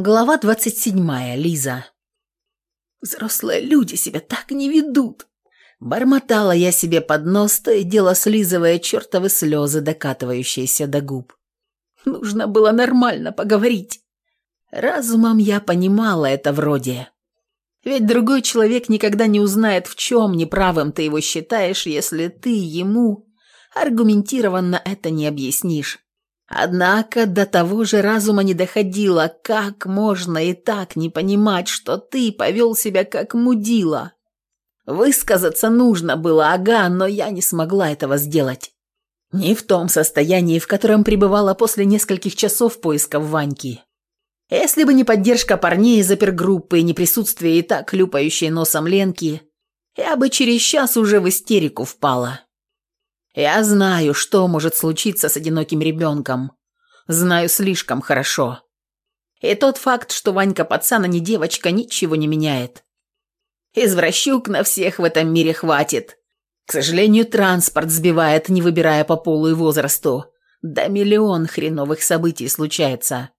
Глава 27. Лиза. «Взрослые люди себя так не ведут!» Бормотала я себе под нос, то и дело слизывая чертовы слезы, докатывающиеся до губ. Нужно было нормально поговорить. Разумом я понимала это вроде. Ведь другой человек никогда не узнает, в чем неправым ты его считаешь, если ты ему аргументированно это не объяснишь. Однако до того же разума не доходило, как можно и так не понимать, что ты повел себя как мудила. Высказаться нужно было, ага, но я не смогла этого сделать. Не в том состоянии, в котором пребывала после нескольких часов поисков Ваньки. Если бы не поддержка парней из опергруппы и не присутствие и так хлюпающей носом Ленки, я бы через час уже в истерику впала. Я знаю, что может случиться с одиноким ребенком. Знаю слишком хорошо. И тот факт, что Ванька пацан, а не девочка, ничего не меняет. Извращук на всех в этом мире хватит. К сожалению, транспорт сбивает, не выбирая по полу и возрасту. Да миллион хреновых событий случается.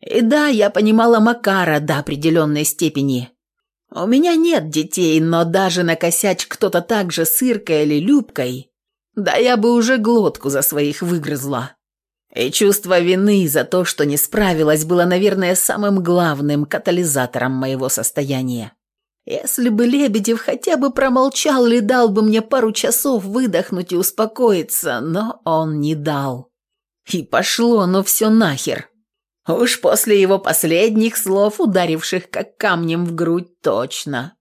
И да, я понимала Макара до определенной степени. У меня нет детей, но даже накосячь кто-то так же с или Любкой да я бы уже глотку за своих выгрызла. И чувство вины за то, что не справилась, было, наверное, самым главным катализатором моего состояния. Если бы Лебедев хотя бы промолчал или дал бы мне пару часов выдохнуть и успокоиться, но он не дал. И пошло оно все нахер. Уж после его последних слов, ударивших как камнем в грудь, точно.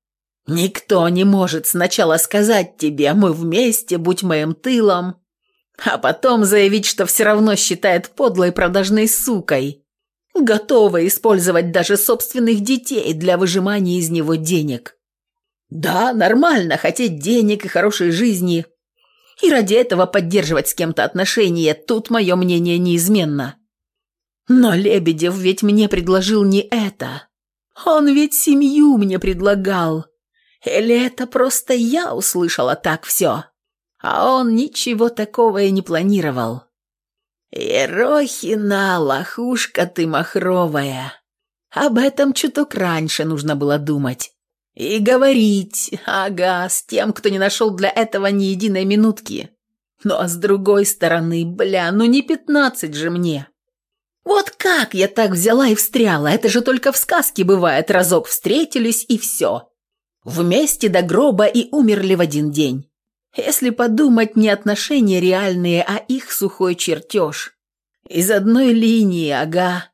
Никто не может сначала сказать тебе «мы вместе, будь моим тылом», а потом заявить, что все равно считает подлой продажной сукой, готовой использовать даже собственных детей для выжимания из него денег. Да, нормально хотеть денег и хорошей жизни, и ради этого поддерживать с кем-то отношения, тут мое мнение неизменно. Но Лебедев ведь мне предложил не это. Он ведь семью мне предлагал. Или это просто я услышала так все? А он ничего такого и не планировал. «Ерохина, лохушка ты махровая!» Об этом чуток раньше нужно было думать. И говорить, ага, с тем, кто не нашел для этого ни единой минутки. Ну а с другой стороны, бля, ну не пятнадцать же мне. Вот как я так взяла и встряла, это же только в сказке бывает, разок встретились и все. Вместе до гроба и умерли в один день. Если подумать, не отношения реальные, а их сухой чертеж. Из одной линии, ага.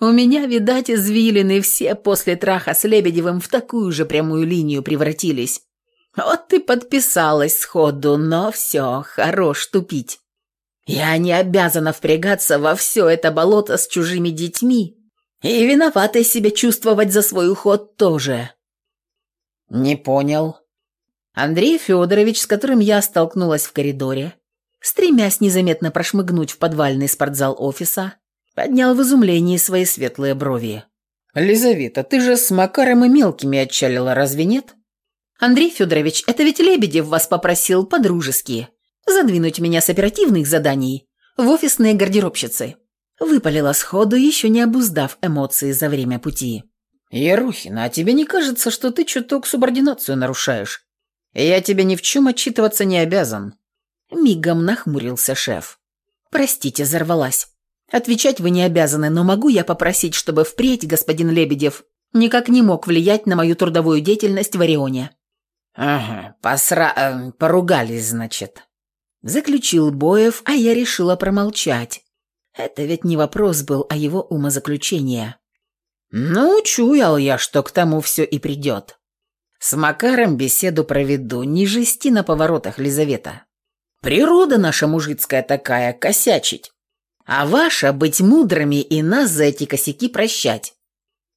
У меня, видать, извилины все после траха с Лебедевым в такую же прямую линию превратились. Вот ты подписалась сходу, но все, хорош тупить. Я не обязана впрягаться во все это болото с чужими детьми. И виноватой себя чувствовать за свой уход тоже. «Не понял». Андрей Федорович, с которым я столкнулась в коридоре, стремясь незаметно прошмыгнуть в подвальный спортзал офиса, поднял в изумлении свои светлые брови. «Лизавета, ты же с Макаром и мелкими отчалила, разве нет?» «Андрей Федорович, это ведь Лебедев вас попросил по-дружески задвинуть меня с оперативных заданий в офисные гардеробщицы». Выпалила сходу, еще не обуздав эмоции за время пути. «Ерухина, а тебе не кажется, что ты чуток субординацию нарушаешь? Я тебе ни в чем отчитываться не обязан». Мигом нахмурился шеф. «Простите, взорвалась. Отвечать вы не обязаны, но могу я попросить, чтобы впредь господин Лебедев никак не мог влиять на мою трудовую деятельность в Орионе?» «Ага, посра... Э, поругались, значит». Заключил Боев, а я решила промолчать. Это ведь не вопрос был, а его умозаключение. Ну, чуял я, что к тому все и придет. С Макаром беседу проведу, не жести на поворотах, Лизавета. Природа наша мужицкая такая, косячить. А ваша быть мудрыми и нас за эти косяки прощать.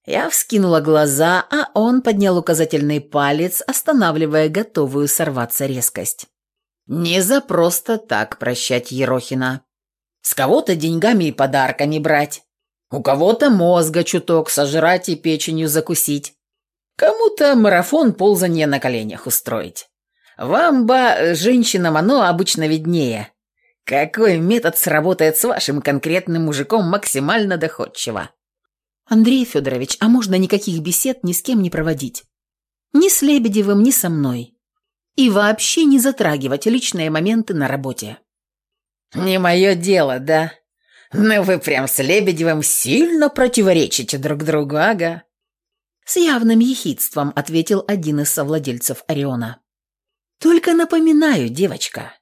Я вскинула глаза, а он поднял указательный палец, останавливая готовую сорваться резкость. Не за просто так прощать Ерохина. С кого-то деньгами и подарками брать. У кого-то мозга чуток сожрать и печенью закусить. Кому-то марафон ползания на коленях устроить. Вам, ба, женщинам, оно обычно виднее. Какой метод сработает с вашим конкретным мужиком максимально доходчиво? Андрей Федорович, а можно никаких бесед ни с кем не проводить? Ни с Лебедевым, ни со мной. И вообще не затрагивать личные моменты на работе. Не мое дело, да? Ну вы прям с Лебедевым сильно противоречите друг другу, ага. С явным ехидством ответил один из совладельцев Ориона. Только напоминаю, девочка,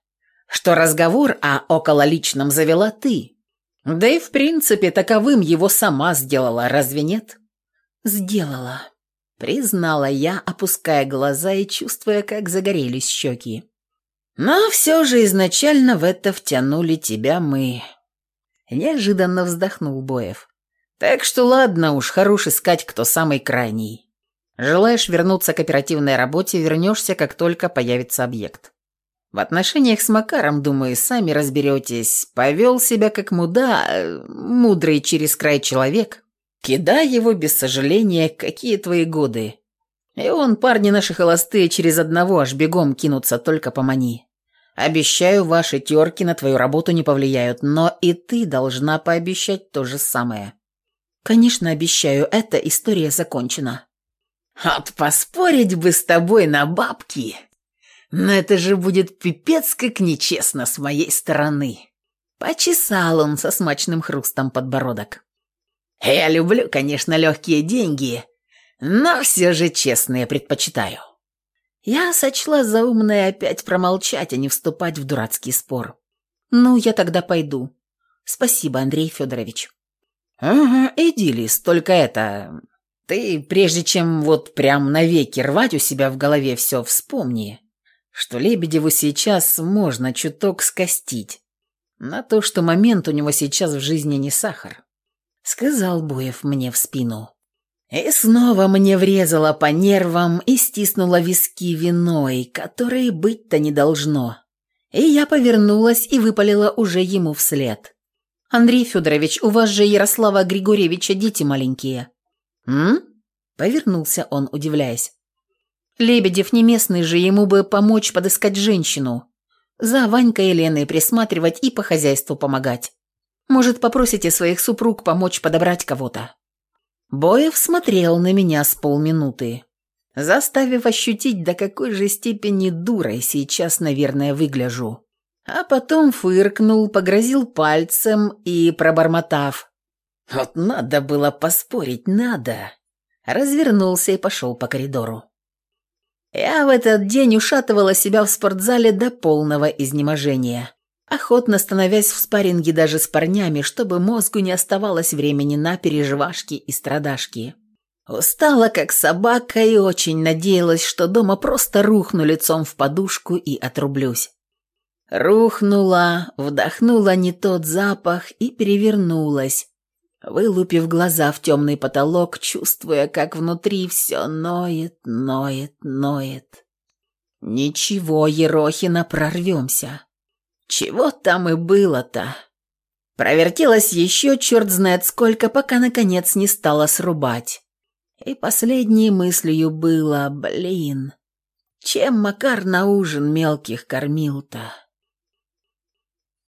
что разговор о окололичном завела ты. Да и в принципе таковым его сама сделала, разве нет? Сделала, признала я, опуская глаза и чувствуя, как загорелись щеки. Но все же изначально в это втянули тебя мы. Неожиданно вздохнул Боев. Так что ладно уж, хорош искать, кто самый крайний. Желаешь вернуться к оперативной работе, вернешься, как только появится объект. В отношениях с Макаром, думаю, сами разберетесь. Повел себя как муда, мудрый через край человек. Кидай его без сожаления, какие твои годы. И он, парни наши холостые, через одного аж бегом кинутся, только помани. Обещаю, ваши терки на твою работу не повлияют, но и ты должна пообещать то же самое. Конечно, обещаю, эта история закончена. От поспорить бы с тобой на бабки, но это же будет пипец как нечестно с моей стороны. Почесал он со смачным хрустом подбородок. Я люблю, конечно, легкие деньги, но все же честные предпочитаю. Я сочла за умное опять промолчать, а не вступать в дурацкий спор. Ну, я тогда пойду. Спасибо, Андрей Федорович. Ага, иди, Лис, только это... Ты, прежде чем вот прям навеки рвать у себя в голове все, вспомни, что Лебедеву сейчас можно чуток скостить на то, что момент у него сейчас в жизни не сахар. Сказал Боев мне в спину. И снова мне врезало по нервам и стиснуло виски виной, которой быть-то не должно. И я повернулась и выпалила уже ему вслед. «Андрей Федорович, у вас же Ярослава Григорьевича дети маленькие». «М?» – повернулся он, удивляясь. Лебедев не местный же, ему бы помочь подыскать женщину. За Ванькой и Леной присматривать и по хозяйству помогать. Может, попросите своих супруг помочь подобрать кого-то?» Боев смотрел на меня с полминуты, заставив ощутить, до какой же степени дурой сейчас, наверное, выгляжу. А потом фыркнул, погрозил пальцем и, пробормотав, «Вот надо было поспорить, надо!» развернулся и пошел по коридору. Я в этот день ушатывала себя в спортзале до полного изнеможения, охотно становясь в спарринге даже с парнями, чтобы мозгу не оставалось времени на переживашки и страдашки. Устала как собака и очень надеялась, что дома просто рухну лицом в подушку и отрублюсь. Рухнула, вдохнула не тот запах и перевернулась, вылупив глаза в темный потолок, чувствуя, как внутри все ноет, ноет, ноет. Ничего, Ерохина, прорвемся. Чего там и было-то? Провертелась еще черт знает сколько, пока наконец не стала срубать. И последней мыслью было, блин, чем Макар на ужин мелких кормил-то?